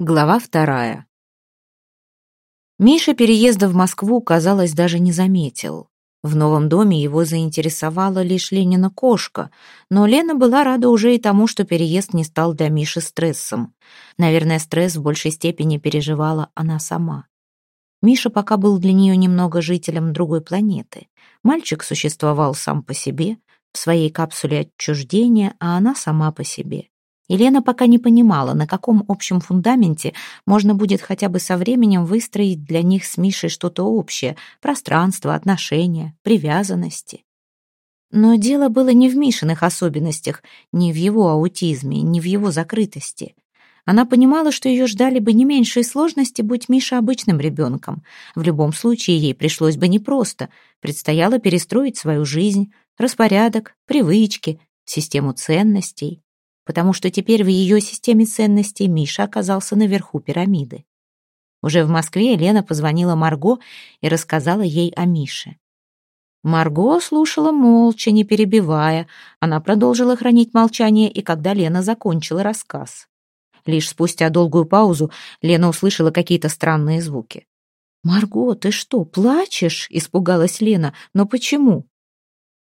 Глава вторая. Миша переезда в Москву, казалось, даже не заметил. В новом доме его заинтересовала лишь Ленина кошка, но Лена была рада уже и тому, что переезд не стал для Миши стрессом. Наверное, стресс в большей степени переживала она сама. Миша пока был для нее немного жителем другой планеты. Мальчик существовал сам по себе, в своей капсуле отчуждения, а она сама по себе. Елена пока не понимала, на каком общем фундаменте можно будет хотя бы со временем выстроить для них с Мишей что-то общее — пространство, отношения, привязанности. Но дело было не в Мишиных особенностях, не в его аутизме, не в его закрытости. Она понимала, что ее ждали бы не меньшие сложности, будь Миша обычным ребенком. В любом случае ей пришлось бы непросто. Предстояло перестроить свою жизнь, распорядок, привычки, систему ценностей потому что теперь в ее системе ценностей Миша оказался наверху пирамиды. Уже в Москве Лена позвонила Марго и рассказала ей о Мише. Марго слушала молча, не перебивая. Она продолжила хранить молчание, и когда Лена закончила рассказ. Лишь спустя долгую паузу Лена услышала какие-то странные звуки. «Марго, ты что, плачешь?» — испугалась Лена. «Но почему?»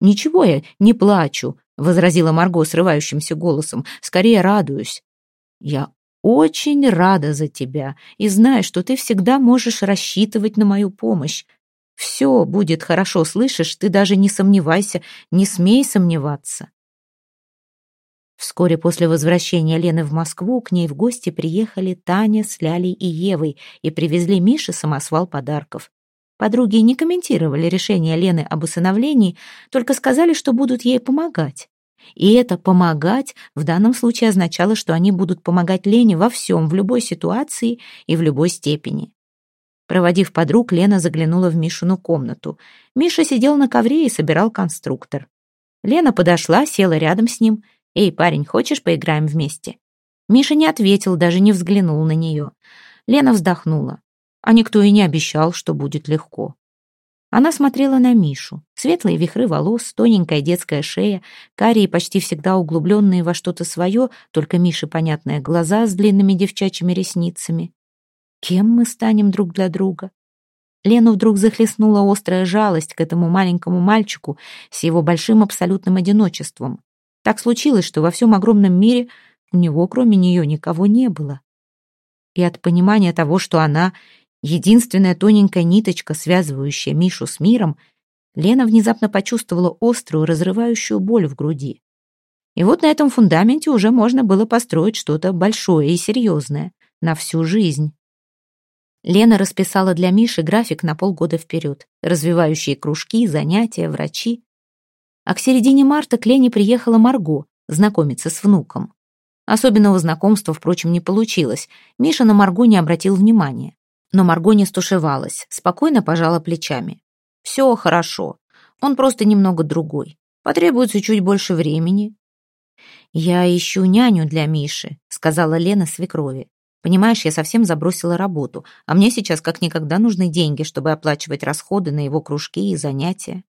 «Ничего я не плачу», — возразила Марго срывающимся голосом. «Скорее радуюсь. Я очень рада за тебя и знаю, что ты всегда можешь рассчитывать на мою помощь. Все будет хорошо, слышишь? Ты даже не сомневайся, не смей сомневаться». Вскоре после возвращения Лены в Москву к ней в гости приехали Таня с Лялей и Евой и привезли Мише самосвал подарков. Подруги не комментировали решение Лены об усыновлении, только сказали, что будут ей помогать. И это «помогать» в данном случае означало, что они будут помогать Лене во всем, в любой ситуации и в любой степени. Проводив подруг, Лена заглянула в Мишину комнату. Миша сидел на ковре и собирал конструктор. Лена подошла, села рядом с ним. «Эй, парень, хочешь, поиграем вместе?» Миша не ответил, даже не взглянул на нее. Лена вздохнула а никто и не обещал, что будет легко. Она смотрела на Мишу. Светлые вихры волос, тоненькая детская шея, карие почти всегда углубленные во что-то свое, только Мише понятные глаза с длинными девчачьими ресницами. Кем мы станем друг для друга? Лену вдруг захлестнула острая жалость к этому маленькому мальчику с его большим абсолютным одиночеством. Так случилось, что во всем огромном мире у него, кроме нее, никого не было. И от понимания того, что она единственная тоненькая ниточка, связывающая Мишу с миром, Лена внезапно почувствовала острую, разрывающую боль в груди. И вот на этом фундаменте уже можно было построить что-то большое и серьезное, на всю жизнь. Лена расписала для Миши график на полгода вперед, развивающие кружки, занятия, врачи. А к середине марта к Лене приехала Марго знакомиться с внуком. Особенного знакомства, впрочем, не получилось. Миша на Марго не обратил внимания. Но Марго не стушевалась, спокойно пожала плечами. «Все хорошо. Он просто немного другой. Потребуется чуть больше времени». «Я ищу няню для Миши», — сказала Лена свекрови. «Понимаешь, я совсем забросила работу, а мне сейчас как никогда нужны деньги, чтобы оплачивать расходы на его кружки и занятия».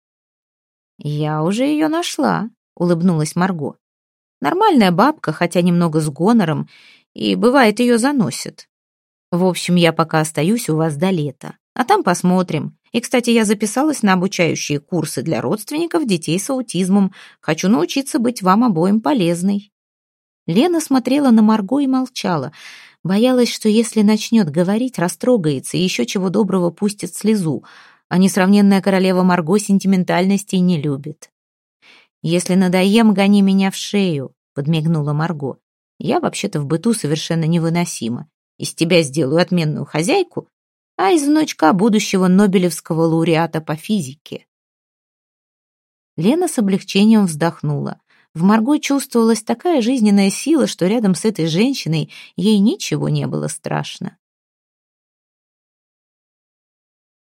«Я уже ее нашла», — улыбнулась Марго. «Нормальная бабка, хотя немного с гонором, и бывает ее заносит. В общем, я пока остаюсь у вас до лета. А там посмотрим. И, кстати, я записалась на обучающие курсы для родственников детей с аутизмом. Хочу научиться быть вам обоим полезной». Лена смотрела на Марго и молчала. Боялась, что если начнет говорить, растрогается и еще чего доброго пустит слезу. А несравненная королева Марго сентиментальности не любит. «Если надоем, гони меня в шею», — подмигнула Марго. «Я вообще-то в быту совершенно невыносима. Из тебя сделаю отменную хозяйку, а из внучка будущего Нобелевского лауреата по физике. Лена с облегчением вздохнула. В Марго чувствовалась такая жизненная сила, что рядом с этой женщиной ей ничего не было страшно.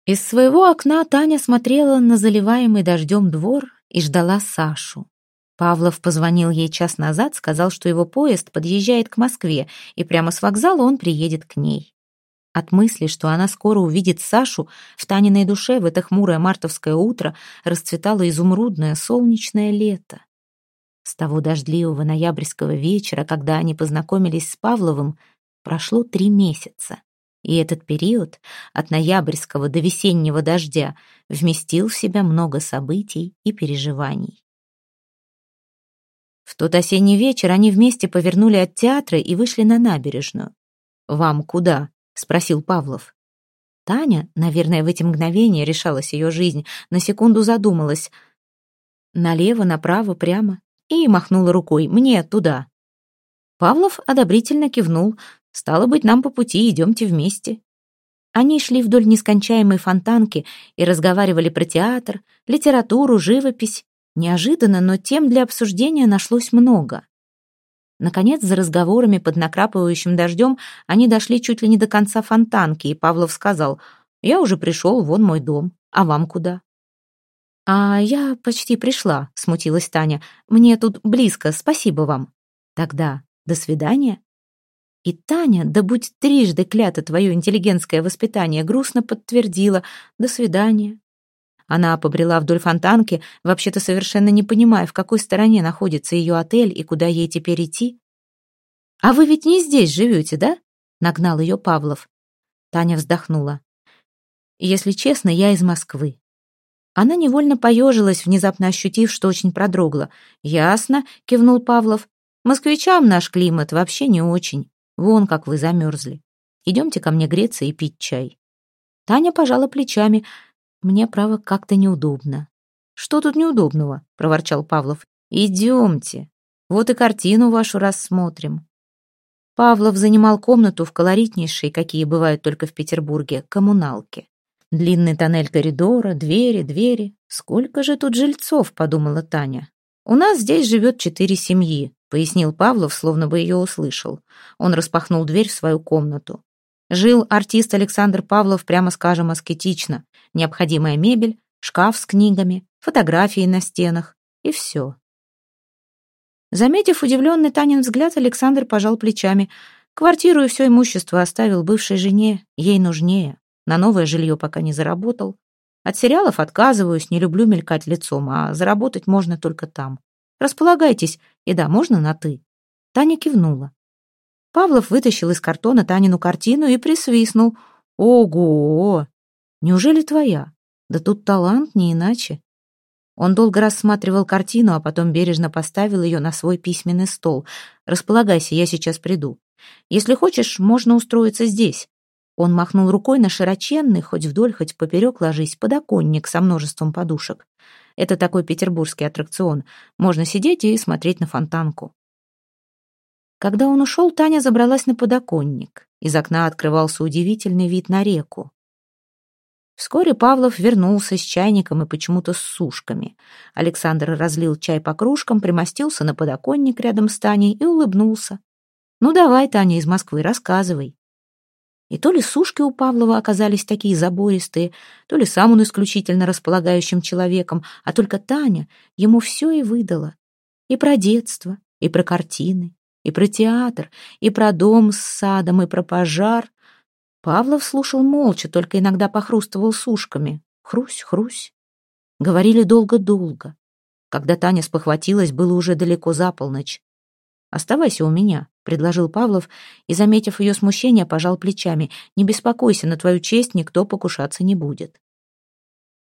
Из своего окна Таня смотрела на заливаемый дождем двор и ждала Сашу. Павлов позвонил ей час назад, сказал, что его поезд подъезжает к Москве, и прямо с вокзала он приедет к ней. От мысли, что она скоро увидит Сашу, в Таниной душе в это хмурое мартовское утро расцветало изумрудное солнечное лето. С того дождливого ноябрьского вечера, когда они познакомились с Павловым, прошло три месяца. И этот период, от ноябрьского до весеннего дождя, вместил в себя много событий и переживаний. В тот осенний вечер они вместе повернули от театра и вышли на набережную. «Вам куда?» — спросил Павлов. Таня, наверное, в эти мгновения решалась ее жизнь, на секунду задумалась. Налево, направо, прямо. И махнула рукой. «Мне туда». Павлов одобрительно кивнул. «Стало быть, нам по пути, идемте вместе». Они шли вдоль нескончаемой фонтанки и разговаривали про театр, литературу, живопись. Неожиданно, но тем для обсуждения нашлось много. Наконец, за разговорами под накрапывающим дождем они дошли чуть ли не до конца фонтанки, и Павлов сказал, «Я уже пришел, вон мой дом. А вам куда?» «А я почти пришла», — смутилась Таня. «Мне тут близко, спасибо вам». «Тогда до свидания». И Таня, да будь трижды клято твое интеллигентское воспитание, грустно подтвердила «до свидания». Она побрела вдоль фонтанки, вообще-то совершенно не понимая, в какой стороне находится ее отель и куда ей теперь идти. «А вы ведь не здесь живете, да?» — нагнал ее Павлов. Таня вздохнула. «Если честно, я из Москвы». Она невольно поежилась, внезапно ощутив, что очень продрогла. «Ясно», — кивнул Павлов. «Москвичам наш климат вообще не очень. Вон как вы замерзли. Идемте ко мне греться и пить чай». Таня пожала плечами. Мне, право, как-то неудобно. Что тут неудобного? проворчал Павлов. Идемте. Вот и картину вашу рассмотрим. Павлов занимал комнату в колоритнейшей, какие бывают только в Петербурге, коммуналке. Длинный тоннель коридора, двери, двери. Сколько же тут жильцов, подумала Таня. У нас здесь живет четыре семьи, пояснил Павлов, словно бы ее услышал. Он распахнул дверь в свою комнату. Жил артист Александр Павлов, прямо скажем, аскетично. Необходимая мебель, шкаф с книгами, фотографии на стенах и все. Заметив удивленный Танин взгляд, Александр пожал плечами. Квартиру и все имущество оставил бывшей жене, ей нужнее. На новое жилье пока не заработал. От сериалов отказываюсь, не люблю мелькать лицом, а заработать можно только там. Располагайтесь, и да, можно на «ты». Таня кивнула. Павлов вытащил из картона Танину картину и присвистнул. «Ого! Неужели твоя? Да тут талант не иначе». Он долго рассматривал картину, а потом бережно поставил ее на свой письменный стол. «Располагайся, я сейчас приду. Если хочешь, можно устроиться здесь». Он махнул рукой на широченный, хоть вдоль, хоть поперек ложись, подоконник со множеством подушек. Это такой петербургский аттракцион. Можно сидеть и смотреть на фонтанку. Когда он ушел, Таня забралась на подоконник. Из окна открывался удивительный вид на реку. Вскоре Павлов вернулся с чайником и почему-то с сушками. Александр разлил чай по кружкам, примостился на подоконник рядом с Таней и улыбнулся. «Ну давай, Таня, из Москвы, рассказывай». И то ли сушки у Павлова оказались такие забористые, то ли сам он исключительно располагающим человеком, а только Таня ему все и выдала. И про детство, и про картины, и про театр, и про дом с садом, и про пожар. Павлов слушал молча, только иногда похрустывал сушками. Хрусь, хрусь. Говорили долго-долго. Когда Таня спохватилась, было уже далеко за полночь. «Оставайся у меня», — предложил Павлов, и, заметив ее смущение, пожал плечами. «Не беспокойся, на твою честь никто покушаться не будет».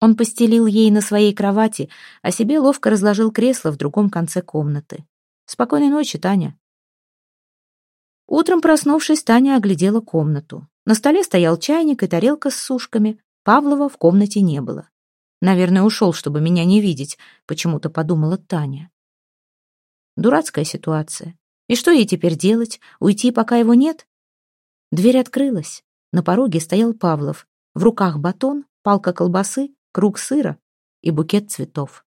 Он постелил ей на своей кровати, а себе ловко разложил кресло в другом конце комнаты. «Спокойной ночи, Таня. Утром, проснувшись, Таня оглядела комнату. На столе стоял чайник и тарелка с сушками. Павлова в комнате не было. «Наверное, ушел, чтобы меня не видеть», — почему-то подумала Таня. Дурацкая ситуация. И что ей теперь делать? Уйти, пока его нет? Дверь открылась. На пороге стоял Павлов. В руках батон, палка колбасы, круг сыра и букет цветов.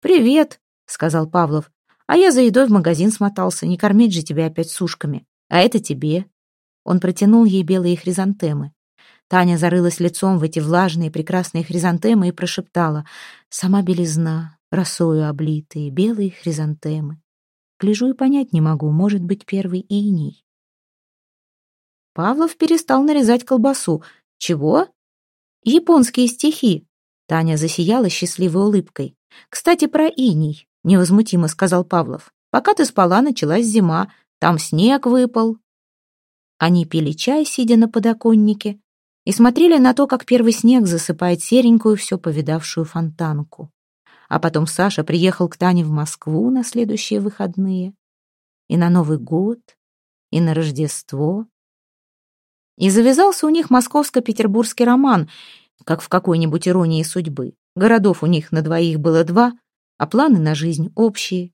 «Привет», — сказал Павлов. А я за едой в магазин смотался, не кормить же тебя опять сушками. А это тебе». Он протянул ей белые хризантемы. Таня зарылась лицом в эти влажные прекрасные хризантемы и прошептала «Сама белизна, росою облитые, белые хризантемы. Гляжу и понять не могу, может быть, первый иней». Павлов перестал нарезать колбасу. «Чего?» «Японские стихи». Таня засияла счастливой улыбкой. «Кстати, про иней невозмутимо сказал Павлов. Пока ты спала, началась зима. Там снег выпал. Они пили чай, сидя на подоконнике, и смотрели на то, как первый снег засыпает серенькую, все повидавшую фонтанку. А потом Саша приехал к Тане в Москву на следующие выходные. И на Новый год, и на Рождество. И завязался у них московско-петербургский роман, как в какой-нибудь иронии судьбы. Городов у них на двоих было два, а планы на жизнь общие.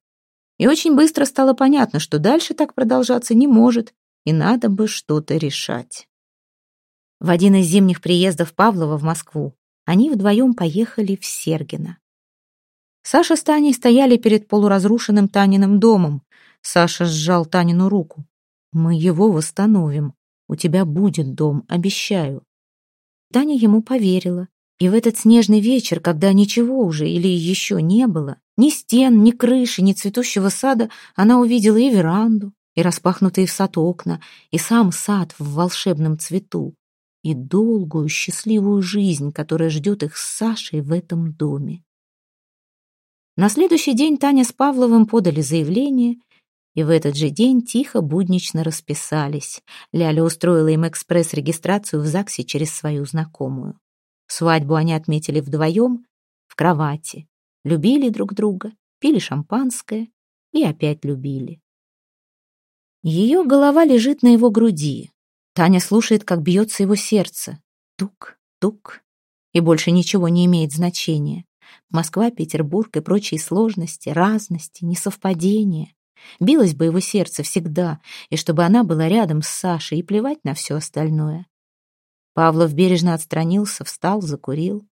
И очень быстро стало понятно, что дальше так продолжаться не может, и надо бы что-то решать. В один из зимних приездов Павлова в Москву они вдвоем поехали в Сергино. Саша с Таней стояли перед полуразрушенным Таниным домом. Саша сжал Танину руку. «Мы его восстановим. У тебя будет дом, обещаю». Таня ему поверила. И в этот снежный вечер, когда ничего уже или еще не было, ни стен, ни крыши, ни цветущего сада, она увидела и веранду, и распахнутые в сад окна, и сам сад в волшебном цвету, и долгую счастливую жизнь, которая ждет их с Сашей в этом доме. На следующий день Таня с Павловым подали заявление, и в этот же день тихо, буднично расписались. Ляля устроила им экспресс-регистрацию в ЗАГСе через свою знакомую. Свадьбу они отметили вдвоем, в кровати. Любили друг друга, пили шампанское и опять любили. Ее голова лежит на его груди. Таня слушает, как бьется его сердце. Тук, тук. И больше ничего не имеет значения. Москва, Петербург и прочие сложности, разности, несовпадения. Билось бы его сердце всегда, и чтобы она была рядом с Сашей, и плевать на все остальное. Павлов бережно отстранился, встал, закурил.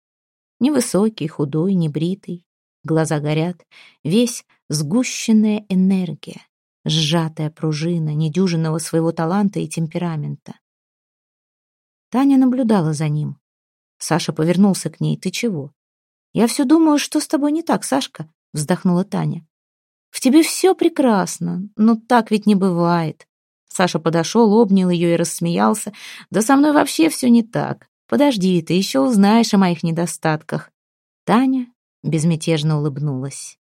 Невысокий, худой, небритый. Глаза горят. Весь сгущенная энергия сжатая пружина недюжинного своего таланта и темперамента. Таня наблюдала за ним. Саша повернулся к ней. «Ты чего?» «Я все думаю, что с тобой не так, Сашка», — вздохнула Таня. «В тебе все прекрасно, но так ведь не бывает». Саша подошел, обнял ее и рассмеялся. «Да со мной вообще все не так. Подожди, ты еще узнаешь о моих недостатках». Таня безмятежно улыбнулась.